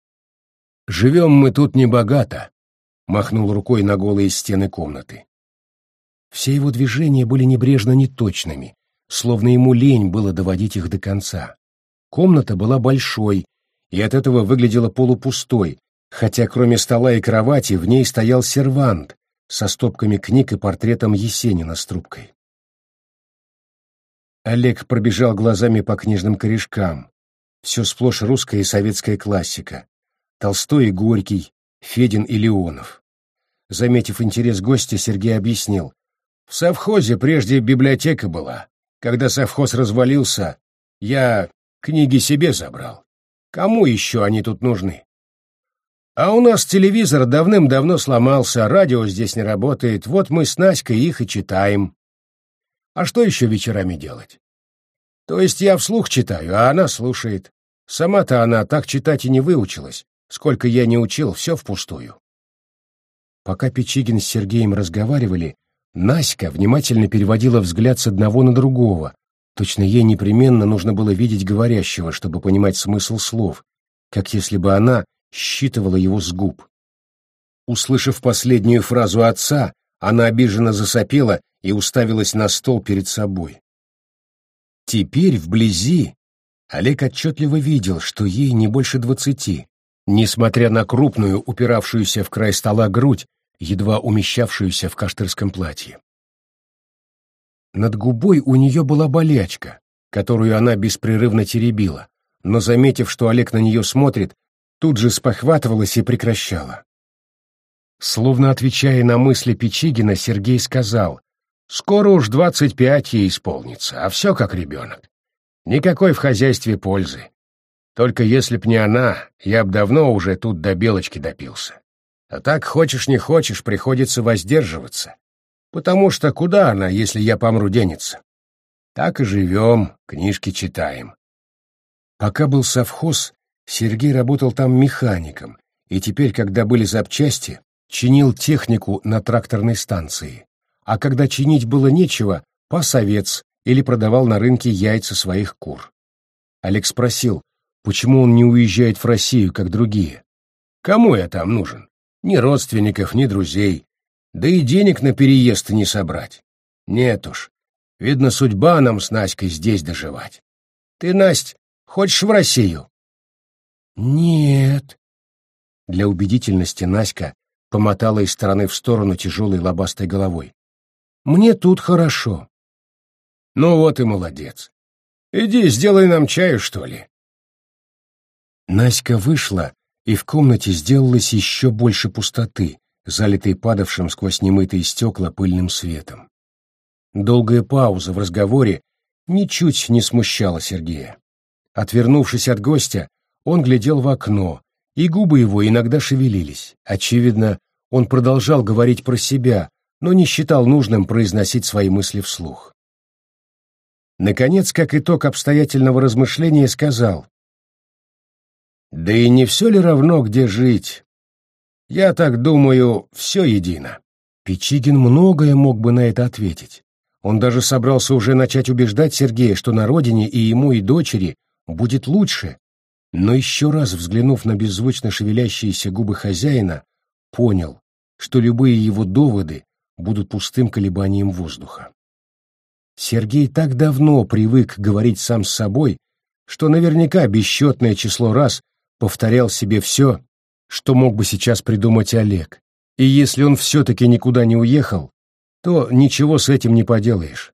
«Живем мы тут небогато», — махнул рукой на голые стены комнаты. Все его движения были небрежно неточными, словно ему лень было доводить их до конца. Комната была большой и от этого выглядела полупустой, хотя кроме стола и кровати в ней стоял сервант со стопками книг и портретом Есенина с трубкой. Олег пробежал глазами по книжным корешкам. Все сплошь русская и советская классика. Толстой и Горький, Федин и Леонов. Заметив интерес гостя, Сергей объяснил. В совхозе прежде библиотека была. Когда совхоз развалился, я книги себе забрал. Кому еще они тут нужны? А у нас телевизор давным-давно сломался, радио здесь не работает, вот мы с Наськой их и читаем. А что еще вечерами делать? То есть я вслух читаю, а она слушает. Сама-то она так читать и не выучилась. Сколько я не учил, все впустую. Пока Печигин с Сергеем разговаривали, Наська внимательно переводила взгляд с одного на другого. Точно ей непременно нужно было видеть говорящего, чтобы понимать смысл слов, как если бы она считывала его с губ. Услышав последнюю фразу отца, она обиженно засопела и уставилась на стол перед собой. Теперь, вблизи, Олег отчетливо видел, что ей не больше двадцати, несмотря на крупную, упиравшуюся в край стола грудь, едва умещавшуюся в каштырском платье. Над губой у нее была болячка, которую она беспрерывно теребила, но, заметив, что Олег на нее смотрит, тут же спохватывалась и прекращала. Словно отвечая на мысли Печигина, Сергей сказал, «Скоро уж двадцать пять ей исполнится, а все как ребенок. Никакой в хозяйстве пользы. Только если б не она, я б давно уже тут до белочки допился. А так, хочешь не хочешь, приходится воздерживаться. Потому что куда она, если я помру, денется? Так и живем, книжки читаем. Пока был совхоз, Сергей работал там механиком, и теперь, когда были запчасти, чинил технику на тракторной станции. А когда чинить было нечего, пас овец или продавал на рынке яйца своих кур. Олег спросил, почему он не уезжает в Россию, как другие. Кому я там нужен? Ни родственников, ни друзей. Да и денег на переезд не собрать. Нет уж. Видно, судьба нам с Наськой здесь доживать. Ты, Насть, хочешь в Россию? Нет. Для убедительности Наська помотала из стороны в сторону тяжелой лобастой головой. Мне тут хорошо. Ну вот и молодец. Иди, сделай нам чаю, что ли. Наська вышла, и в комнате сделалось еще больше пустоты, залитой падавшим сквозь немытые стекла пыльным светом. Долгая пауза в разговоре ничуть не смущала Сергея. Отвернувшись от гостя, он глядел в окно, и губы его иногда шевелились. Очевидно, он продолжал говорить про себя, но не считал нужным произносить свои мысли вслух. Наконец, как итог обстоятельного размышления, сказал, да и не все ли равно, где жить? Я так думаю, все едино. Печигин многое мог бы на это ответить. Он даже собрался уже начать убеждать Сергея, что на родине и ему, и дочери будет лучше. Но еще раз взглянув на беззвучно шевелящиеся губы хозяина, понял, что любые его доводы будут пустым колебанием воздуха. Сергей так давно привык говорить сам с собой, что наверняка бесчетное число раз повторял себе все, что мог бы сейчас придумать Олег. И если он все-таки никуда не уехал, то ничего с этим не поделаешь.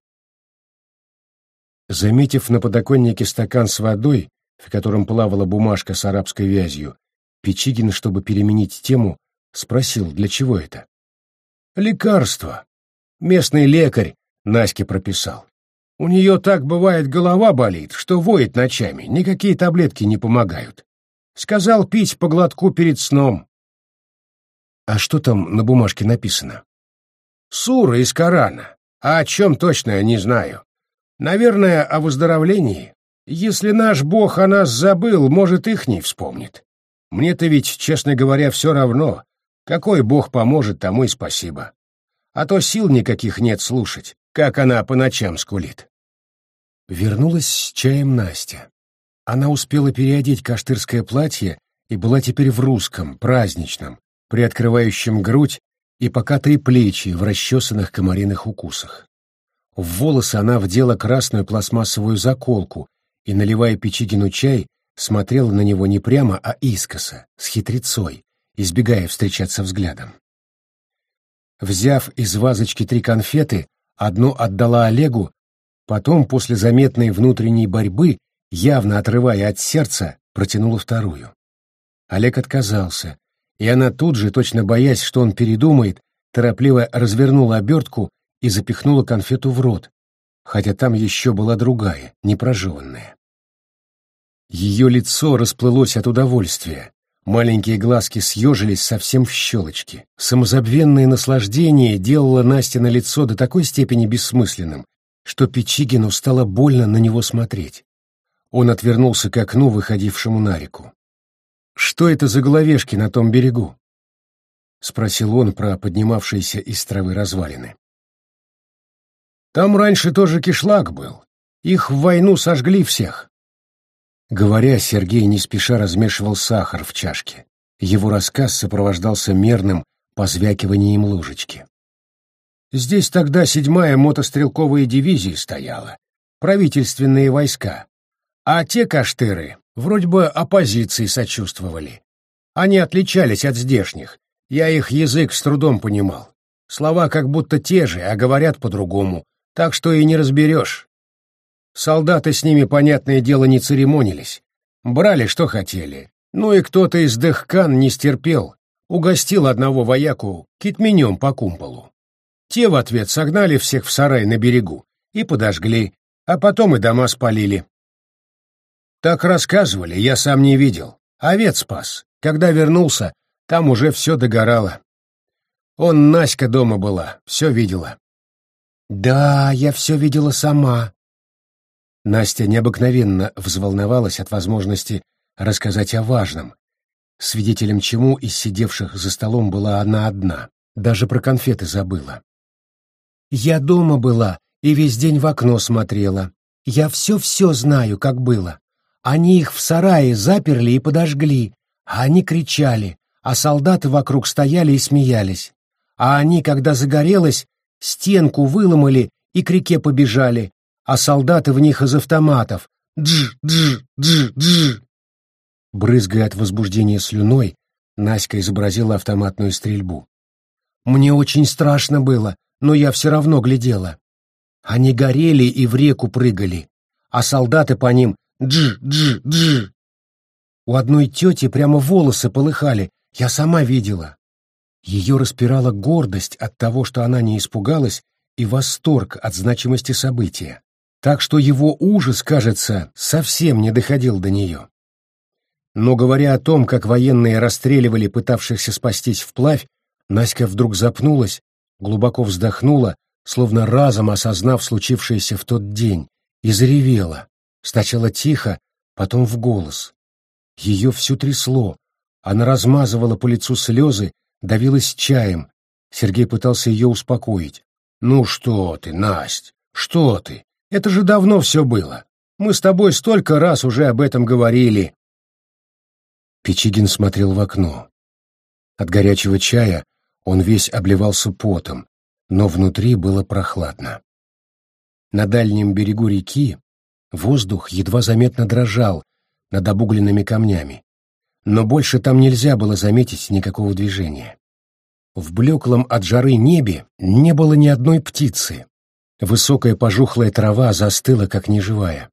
Заметив на подоконнике стакан с водой, в котором плавала бумажка с арабской вязью, Печигин, чтобы переменить тему, спросил, для чего это. «Лекарство. Местный лекарь Наське прописал. У нее так бывает голова болит, что воет ночами, никакие таблетки не помогают. Сказал пить по глотку перед сном. А что там на бумажке написано? Сура из Корана. А о чем точно я не знаю. Наверное, о выздоровлении. Если наш Бог о нас забыл, может, их не вспомнит. Мне-то ведь, честно говоря, все равно. Какой Бог поможет, тому и спасибо. А то сил никаких нет слушать, как она по ночам скулит. Вернулась с чаем Настя. Она успела переодеть каштырское платье и была теперь в русском, праздничном, приоткрывающем грудь и покатые плечи в расчесанных комариных укусах. В волосы она вдела красную пластмассовую заколку и, наливая Печигину чай, смотрела на него не прямо, а искоса, с хитрецой, избегая встречаться взглядом. Взяв из вазочки три конфеты, одну отдала Олегу, потом, после заметной внутренней борьбы, явно отрывая от сердца, протянула вторую. Олег отказался, и она тут же, точно боясь, что он передумает, торопливо развернула обертку и запихнула конфету в рот, хотя там еще была другая, непрожеванная. Ее лицо расплылось от удовольствия, маленькие глазки съежились совсем в щелочки. Самозабвенное наслаждение делало Настя на лицо до такой степени бессмысленным, что Печигину стало больно на него смотреть. Он отвернулся к окну, выходившему на реку. «Что это за головешки на том берегу?» — спросил он про поднимавшиеся из травы развалины. Там раньше тоже кишлак был. Их в войну сожгли всех. Говоря, Сергей не спеша размешивал сахар в чашке. Его рассказ сопровождался мерным позвякиванием ложечки. Здесь тогда седьмая мотострелковая дивизия стояла, правительственные войска. А те каштыры вроде бы оппозиции сочувствовали. Они отличались от здешних, я их язык с трудом понимал. Слова как будто те же, а говорят по-другому, так что и не разберешь. Солдаты с ними, понятное дело, не церемонились. Брали, что хотели. Ну и кто-то из Дехкан не стерпел, угостил одного вояку китменем по кумполу. Те в ответ согнали всех в сарай на берегу и подожгли, а потом и дома спалили. Так рассказывали, я сам не видел. Овец спас. Когда вернулся, там уже все догорало. Он Наська дома была, все видела. Да, я все видела сама. Настя необыкновенно взволновалась от возможности рассказать о важном, свидетелем чему из сидевших за столом была она одна, даже про конфеты забыла. Я дома была и весь день в окно смотрела. Я все-все знаю, как было. Они их в сарае заперли и подожгли, а они кричали, а солдаты вокруг стояли и смеялись. А они, когда загорелось, стенку выломали и к реке побежали, а солдаты в них из автоматов. Дж, дж, дж, дж. Брызгая от возбуждения слюной, Наська изобразила автоматную стрельбу. Мне очень страшно было, но я все равно глядела. Они горели и в реку прыгали, а солдаты по ним дж-дж-дж. У одной тети прямо волосы полыхали, я сама видела. Ее распирала гордость от того, что она не испугалась, и восторг от значимости события. Так что его ужас, кажется, совсем не доходил до нее. Но говоря о том, как военные расстреливали пытавшихся спастись вплавь, Наська вдруг запнулась глубоко вздохнула, словно разом осознав случившееся в тот день, и заревела, сначала тихо, потом в голос. Ее всю трясло, она размазывала по лицу слезы, давилась чаем. Сергей пытался ее успокоить. «Ну что ты, Насть, что ты? Это же давно все было. Мы с тобой столько раз уже об этом говорили». Печигин смотрел в окно. От горячего чая он весь обливался потом, но внутри было прохладно. На дальнем берегу реки воздух едва заметно дрожал над обугленными камнями, но больше там нельзя было заметить никакого движения. В блеклом от жары небе не было ни одной птицы. Высокая пожухлая трава застыла, как неживая.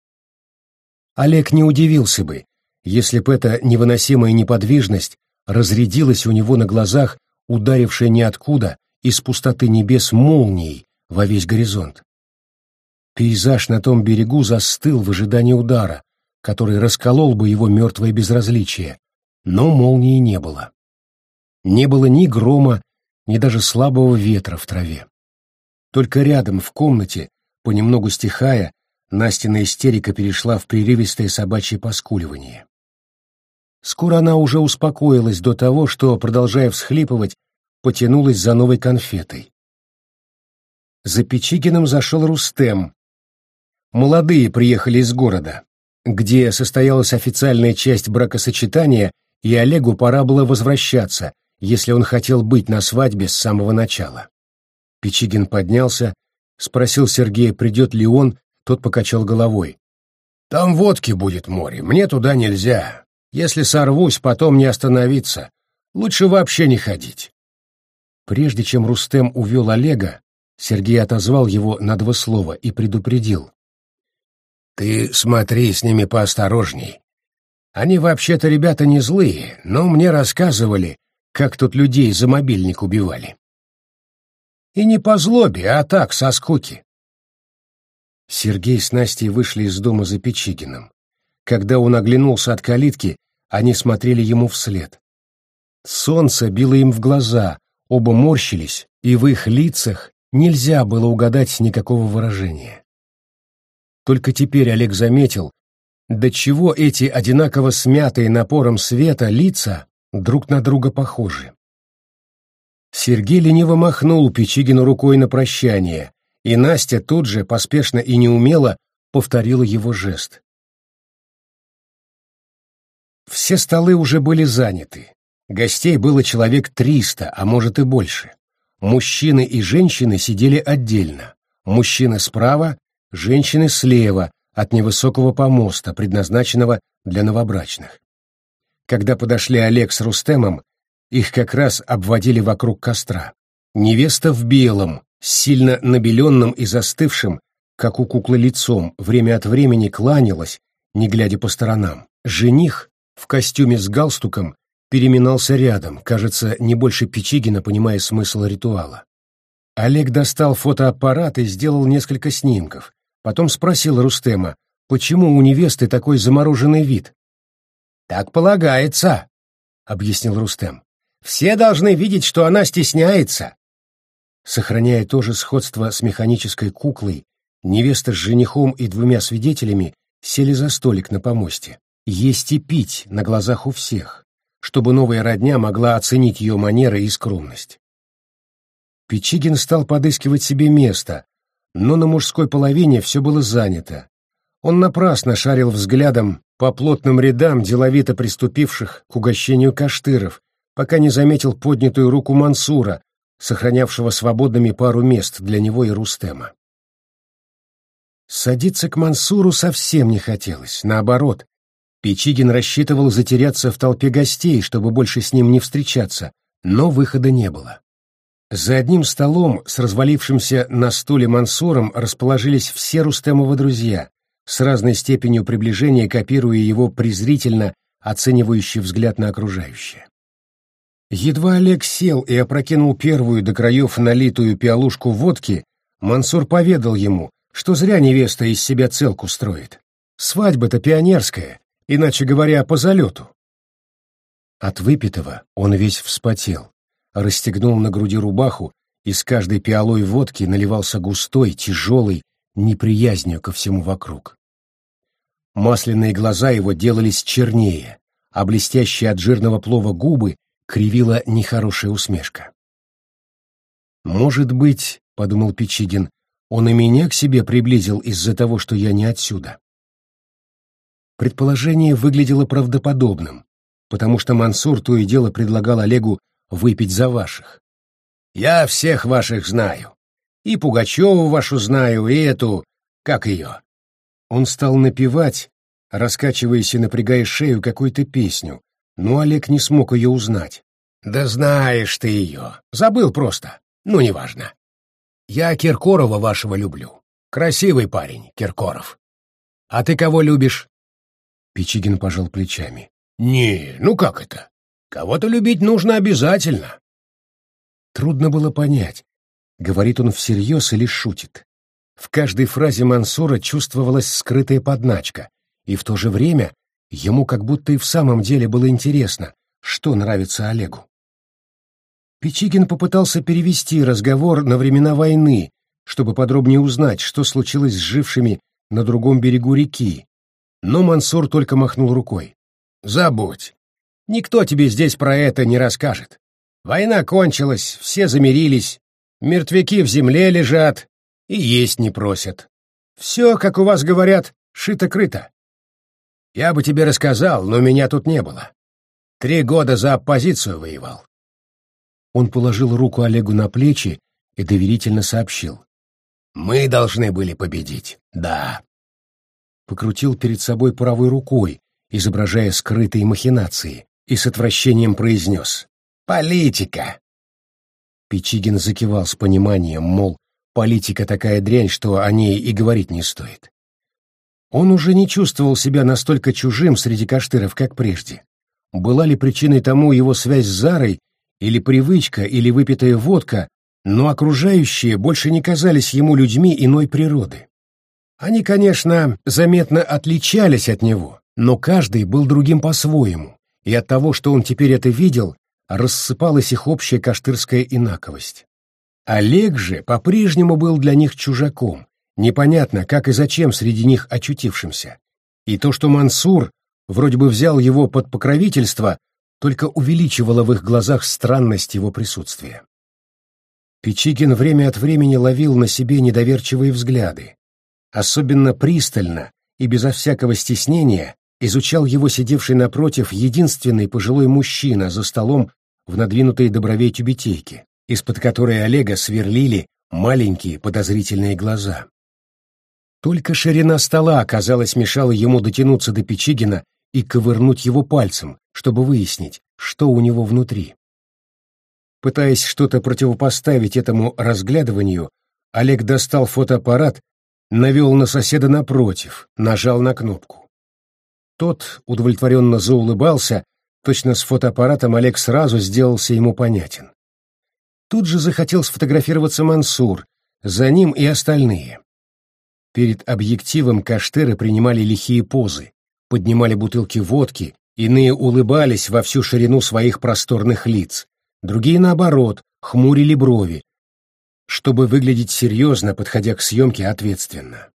Олег не удивился бы, если бы эта невыносимая неподвижность разрядилась у него на глазах ударившая ниоткуда из пустоты небес молнией во весь горизонт. Пейзаж на том берегу застыл в ожидании удара, который расколол бы его мертвое безразличие, но молнии не было. Не было ни грома, ни даже слабого ветра в траве. Только рядом, в комнате, понемногу стихая, Настина истерика перешла в прерывистое собачье поскуливание. Скоро она уже успокоилась до того, что, продолжая всхлипывать, потянулась за новой конфетой. За Печигиным зашел Рустем. Молодые приехали из города, где состоялась официальная часть бракосочетания, и Олегу пора было возвращаться, если он хотел быть на свадьбе с самого начала. Печигин поднялся, спросил Сергея, придет ли он, тот покачал головой. «Там водки будет море, мне туда нельзя, если сорвусь, потом не остановиться. Лучше вообще не ходить. Прежде чем Рустем увел Олега, Сергей отозвал его на два слова и предупредил. «Ты смотри с ними поосторожней. Они вообще-то ребята не злые, но мне рассказывали, как тут людей за мобильник убивали. И не по злобе, а так, со скуки». Сергей с Настей вышли из дома за Печигиным. Когда он оглянулся от калитки, они смотрели ему вслед. Солнце било им в глаза, оба морщились, и в их лицах нельзя было угадать никакого выражения. Только теперь Олег заметил, до чего эти одинаково смятые напором света лица друг на друга похожи. Сергей лениво махнул Печигину рукой на прощание и Настя тут же, поспешно и неумело, повторила его жест. Все столы уже были заняты. Гостей было человек триста, а может и больше. Мужчины и женщины сидели отдельно. Мужчины справа, женщины слева от невысокого помоста, предназначенного для новобрачных. Когда подошли Олег с Рустемом, их как раз обводили вокруг костра. Невеста в белом, сильно набеленным и застывшим, как у куклы лицом, время от времени кланялась, не глядя по сторонам. Жених в костюме с галстуком переминался рядом, кажется, не больше Печигина, понимая смысл ритуала. Олег достал фотоаппарат и сделал несколько снимков. Потом спросил Рустема, почему у невесты такой замороженный вид. «Так полагается», — объяснил Рустем. «Все должны видеть, что она стесняется». Сохраняя то же сходство с механической куклой, невеста с женихом и двумя свидетелями сели за столик на помосте. Есть и пить на глазах у всех, чтобы новая родня могла оценить ее манеры и скромность. Печигин стал подыскивать себе место, но на мужской половине все было занято. Он напрасно шарил взглядом по плотным рядам деловито приступивших к угощению каштыров, пока не заметил поднятую руку Мансура, сохранявшего свободными пару мест для него и Рустема. Садиться к Мансуру совсем не хотелось, наоборот. Печигин рассчитывал затеряться в толпе гостей, чтобы больше с ним не встречаться, но выхода не было. За одним столом с развалившимся на стуле Мансуром расположились все Рустемовы друзья, с разной степенью приближения копируя его презрительно оценивающий взгляд на окружающее. Едва Олег сел и опрокинул первую до краев налитую пиалушку водки, Мансур поведал ему, что зря невеста из себя целку строит. Свадьба-то пионерская, иначе говоря, по залету. От выпитого он весь вспотел, расстегнул на груди рубаху, и с каждой пиалой водки наливался густой, тяжелый, неприязнью ко всему вокруг. Масляные глаза его делались чернее, а блестящие от жирного плова губы кривила нехорошая усмешка. «Может быть, — подумал Печигин, — он и меня к себе приблизил из-за того, что я не отсюда». Предположение выглядело правдоподобным, потому что Мансур то и дело предлагал Олегу выпить за ваших. «Я всех ваших знаю. И Пугачеву вашу знаю, и эту... как ее?» Он стал напевать, раскачиваясь и напрягая шею какую-то песню, но Олег не смог ее узнать. «Да знаешь ты ее. Забыл просто. Ну, неважно. Я Киркорова вашего люблю. Красивый парень, Киркоров. А ты кого любишь?» Печигин пожал плечами. «Не, ну как это? Кого-то любить нужно обязательно». Трудно было понять, говорит он всерьез или шутит. В каждой фразе Мансура чувствовалась скрытая подначка, и в то же время ему как будто и в самом деле было интересно, что нравится Олегу. Печигин попытался перевести разговор на времена войны, чтобы подробнее узнать, что случилось с жившими на другом берегу реки, но Мансур только махнул рукой. «Забудь. Никто тебе здесь про это не расскажет. Война кончилась, все замирились, мертвяки в земле лежат и есть не просят. Все, как у вас говорят, шито-крыто. Я бы тебе рассказал, но меня тут не было. Три года за оппозицию воевал». Он положил руку Олегу на плечи и доверительно сообщил. «Мы должны были победить, да, покрутил перед собой правой рукой, изображая скрытые махинации, и с отвращением произнес «Политика!». Печигин закивал с пониманием, мол, политика такая дрянь, что о ней и говорить не стоит. Он уже не чувствовал себя настолько чужим среди каштыров, как прежде. Была ли причиной тому его связь с Зарой, или привычка, или выпитая водка, но окружающие больше не казались ему людьми иной природы. Они, конечно, заметно отличались от него, но каждый был другим по-своему, и от того, что он теперь это видел, рассыпалась их общая каштырская инаковость. Олег же по-прежнему был для них чужаком, непонятно, как и зачем среди них очутившимся. И то, что Мансур вроде бы взял его под покровительство, только увеличивало в их глазах странность его присутствия. Печигин время от времени ловил на себе недоверчивые взгляды. Особенно пристально и безо всякого стеснения изучал его сидевший напротив единственный пожилой мужчина за столом в надвинутой до бровей тюбетейке, из-под которой Олега сверлили маленькие подозрительные глаза. Только ширина стола, казалось, мешала ему дотянуться до Печигина и ковырнуть его пальцем, чтобы выяснить, что у него внутри. Пытаясь что-то противопоставить этому разглядыванию, Олег достал фотоаппарат, навел на соседа напротив, нажал на кнопку. Тот удовлетворенно заулыбался, точно с фотоаппаратом Олег сразу сделался ему понятен. Тут же захотел сфотографироваться Мансур, за ним и остальные. Перед объективом каштеры принимали лихие позы, поднимали бутылки водки, иные улыбались во всю ширину своих просторных лиц, другие, наоборот, хмурили брови, чтобы выглядеть серьезно, подходя к съемке ответственно.